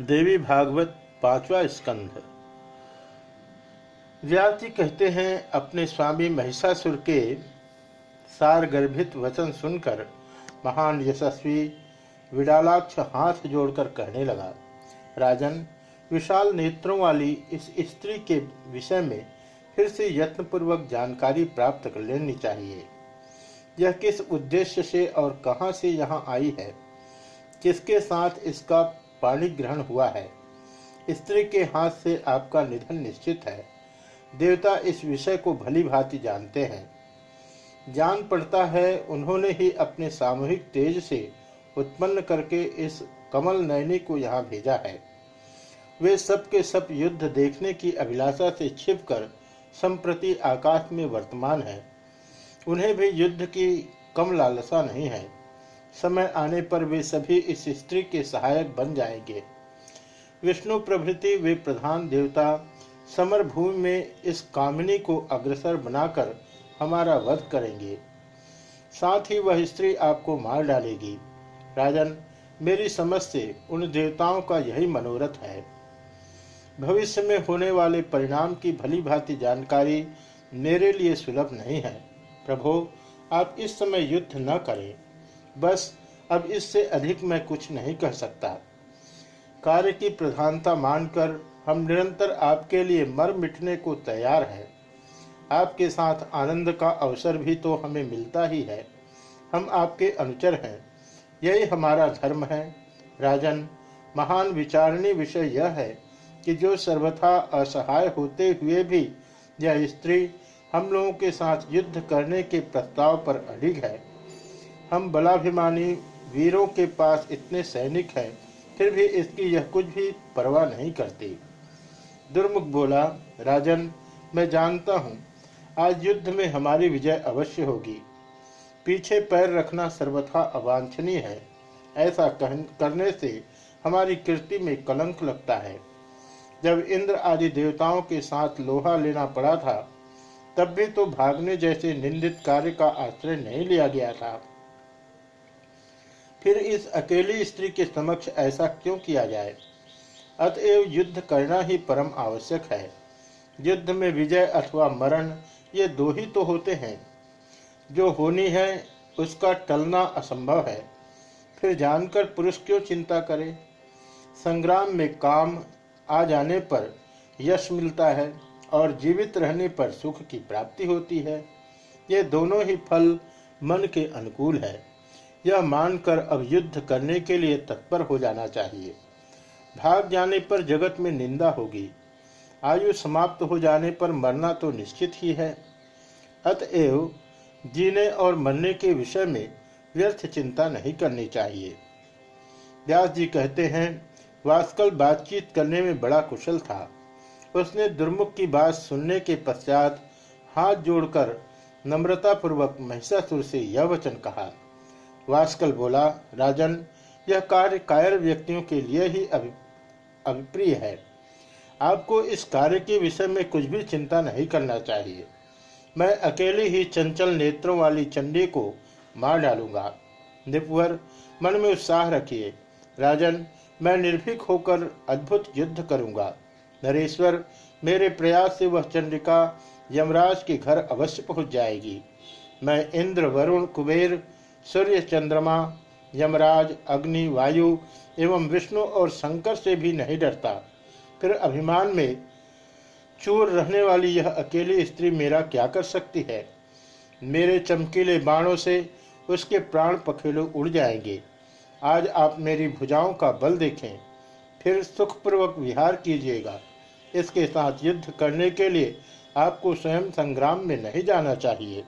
देवी भागवत पांचवा स्कंध। व्यास जी कहते हैं, अपने स्वामी महिषासुर के सार गर्भित वचन सुनकर महान यशस्वी विडालाक्ष हाथ जोड़कर कहने लगा, राजन, विशाल नेत्रों वाली इस स्त्री के विषय में फिर से यत्नपूर्वक जानकारी प्राप्त कर लेनी चाहिए। यह किस उद्देश्य से और कहाँ से यहाँ आई है? किसके साथ इसका पाणी ग्रहण हुआ है। स्त्री के हाथ से आपका निधन निश्चित है। देवता इस विषय को भली भांति जानते हैं। जान पड़ता है, उन्होंने ही अपने सामूहिक तेज से उत्पन्न करके इस कमल नयनी को यहाँ भेजा है। वे सब के सब युद्ध देखने की अभिलाषा से छिपकर संप्रति आकाश में वर्तमान है। उन्हें भी युद्ध की कम लालसा नहीं है। समय आने पर वे सभी इस स्त्री के सहायक बन जाएँगे। विष्णु प्रभृति वे प्रधान देवता, समर भूमि में इस कामिनी को अग्रसर बनाकर हमारा वध करेंगे। साथ ही वह स्त्री आपको मार डालेगी। राजन, मेरी समझ से उन देवताओं का यही मनोरथ है। भविष्य में होने वाले परिणाम की भली भांति जानकारी मेरे लिए सुलभ नहीं है। प्रभो, आप इस समय युद्ध न करें। बस अब इससे अधिक मैं कुछ नहीं कह सकता। कार्य की प्रधानता मानकर हम निरंतर आपके लिए मर मिटने को तैयार हैं। आपके साथ आनंद का अवसर भी तो हमें मिलता ही है। हम आपके अनुचर हैं। यही हमारा धर्म है। राजन, महान विचारणी विषय यह है कि जो सर्वथा असहाय होते हुए भी यह स्त्री हम लोगों के साथ युद्ध करने के प्रस्ताव पर अडिग है। हम बलाभिमानी वीरों के पास इतने सैनिक हैं, फिर भी इसकी यह कुछ भी परवाह नहीं करती। दुर्मुख बोला, राजन, मैं जानता हूँ, आज युद्ध में हमारी विजय अवश्य होगी। पीछे पैर रखना सर्वथा अवांछनीय है। ऐसा कहन करने से हमारी कीर्ति में कलंक लगता है। जब इंद्र आदि देवताओं के साथ लोहा लेना पड़ा था, तब भी तो भागने जैसे निंदित कार्य का आश्रय नहीं लिया गया था। फिर इस अकेली स्त्री के समक्ष ऐसा क्यों किया जाए? अतएव युद्ध करना ही परम आवश्यक है। युद्ध में विजय अथवा मरण, ये दो ही तो होते हैं। जो होनी है, उसका टलना असंभव है। फिर जानकर पुरुष क्यों चिंता करे? संग्राम में काम आ जाने पर यश मिलता है और जीवित रहने पर सुख की प्राप्ति होती है। ये दोनों ही फल मन के अनुकूल है। यह मानकर अब युद्ध करने के लिए तत्पर हो जाना चाहिए। भाग जाने पर जगत में निंदा होगी। आयु समाप्त हो जाने पर मरना तो निश्चित ही है। अतएव जीने और मरने के विषय में व्यर्थ चिंता नहीं करनी चाहिए। व्यास जी कहते हैं, वास्कल बातचीत करने में बड़ा कुशल था। उसने दुर्मुख की बात सुनने के पश्चात हाथ जोड़कर नम्रतापूर्वक महिषासुर से यह वचन कहा वास्कल बोला, राजन, यह कार्य कायर व्यक्तियों के लिए ही अभिप्रिय है। आपको इस कार्य के विषय में कुछ भी चिंता नहीं करना चाहिए। मैं अकेले ही चंचल नेत्रों वाली चंडी को मार डालूँगा। निपुवर, मन में उत्साह रखिए। राजन, मैं निर्भीक होकर अद्भुत युद्ध करूँगा। नरेश्वर, मेरे प्रयास से वह चंडिका यमराज के घर अवश्य पहुँच जाएगी। मैं इंद्र, वरुण, कुबेर सूर्य चंद्रमा यमराज, अग्नि, वायु एवं विष्णु और शंकर से भी नहीं डरता। फिर अभिमान में चूर रहने वाली यह अकेली स्त्री मेरा क्या कर सकती है? मेरे चमकीले बाणों से उसके प्राण पखेलू उड़ जाएँगे। आज आप मेरी भुजाओं का बल देखें, फिर सुखपूर्वक विहार कीजिएगा। इसके साथ युद्ध करने के लिए आपको स्वयं संग्राम में नहीं जाना चाहिए।